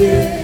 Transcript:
yeah.